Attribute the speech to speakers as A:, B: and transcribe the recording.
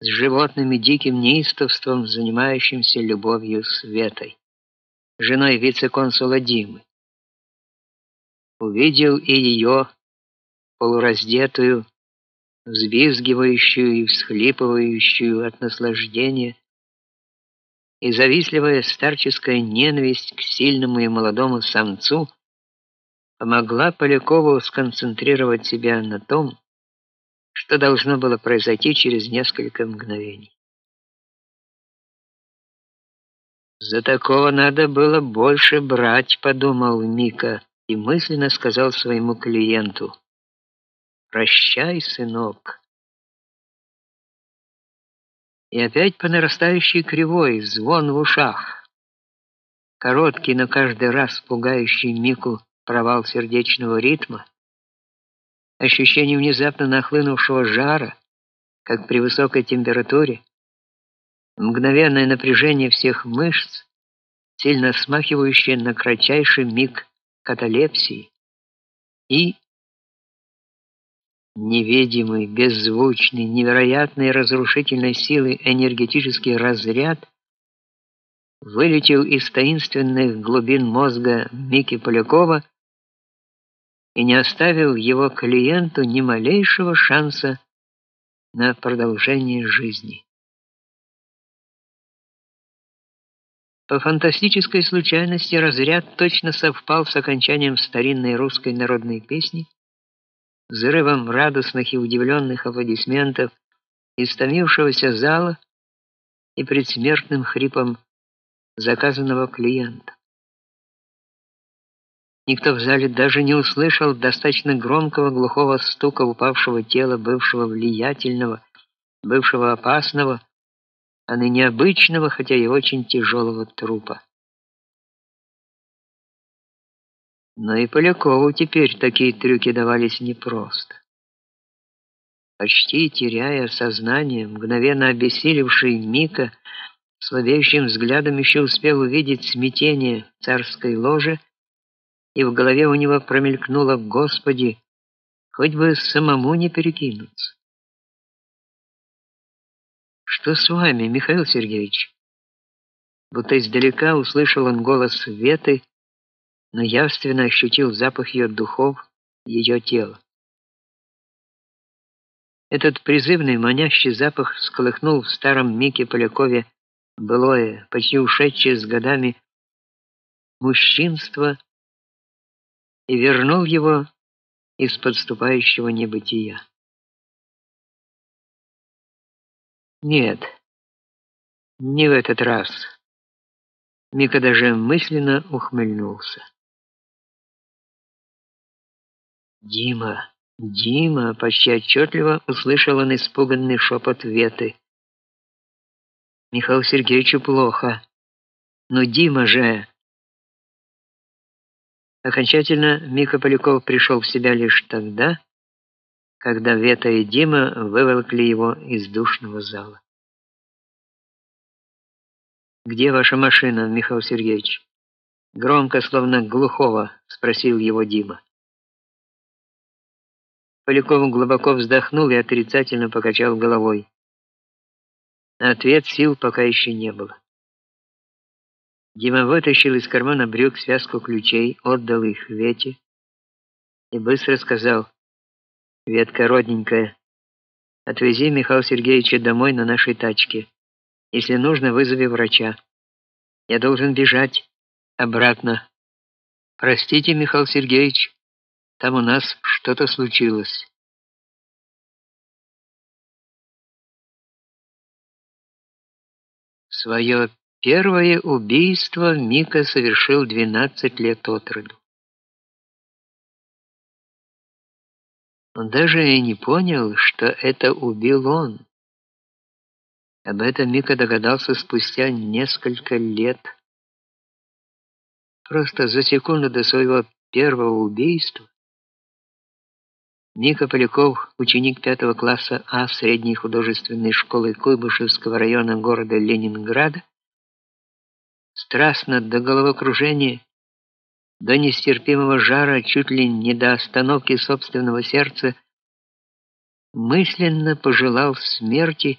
A: с животным и диким неистовством, занимающимся любовью с Ветой, женой вице-консула Димы. Увидел и ее полураздетую, взвизгивающую и всхлипывающую от наслаждения, и завистливая старческая ненависть к сильному и молодому самцу помогла Полякову сконцентрировать себя на том, что должно было произойти через несколько мгновений. За такого надо было больше брать, подумал Мика и мысленно сказал своему клиенту: "Прощай, сынок". И опять по нарастающей кривой, звон в ушах. Короткий, но каждый раз пугающий Мику провал сердечного ритма ощущение внезапно нахлынувшего жара, как при высокой температуре, мгновенное напряжение всех мышц, сильно смахивающее на кратчайший миг каталепсии, и невидимый, беззвучный, невероятной разрушительной силы энергетический разряд вылетел из таинственных глубин мозга Мики Полякова и не оставил его клиенту ни малейшего шанса на продолжение жизни. По фантастической случайности разряд точно совпал с окончанием старинной русской народной песни, взрывом радостных и удивленных аплодисментов истомившегося зала и предсмертным хрипом заказанного клиента. Никто в зале даже не услышал достаточно громкого глухого стука упавшего тела бывшего влиятельного, бывшего опасного, а ныне обычного, хотя и очень тяжелого трупа. Но и Полякову теперь такие трюки давались непросто. Почти теряя сознание, мгновенно обессилевший Мика слабеющим взглядом еще успел увидеть смятение царской ложи и в голове у него промелькнуло: "Господи, хоть бы самому не перекинуться". Что с вами, Михаил Сергеевич? Будто издалека услышал он голос Веты, но явственно ощутил запах ее духов, ее тела. Этот призывный, манящий запах всколыхнул в старом Мике Полякове былое, почти ушедшее с годами мужчинство и вернул его из подступающего небытия. Нет. Не в этот раз. Мика даже мысленно ухмыльнулся. Дима, Дима, почти отчетливо услышал он испуганный шепот Веты. Михаил Сергеевичу плохо. Но Дима же Окончательно Мика Поляков пришел в себя лишь тогда, когда Вета и Дима выволокли его из душного зала. Где ваша машина, Михаил Сергеевич? громко, словно глухого, спросил его Дима. Поляков глубоко вздохнул и отрицательно покачал головой. Ответ сил пока еще не было. Дима вытащил из кармана брюк связку ключей, отдал их Вете и быстро сказал: "Ветка родненькая, отвези Михаила Сергеевича домой на нашей тачке. Если нужно, вызови врача. Я должен бежать обратно. Простите, Михаил Сергеевич, там у нас что-то случилось". Свое Первое убийство Мика совершил 12 лет от роду. Он даже и не понял, что это убил он. Об этом Мика догадался спустя несколько лет. Просто за секунду до своего первого убийства Мика Поляков, ученик пятого класса А средней художественной школы Куйбышевского района города Ленинграда, страстно до головокружения, до нестерпимого жара, чуть ли не до остановки собственного сердца, мысленно пожелал смерти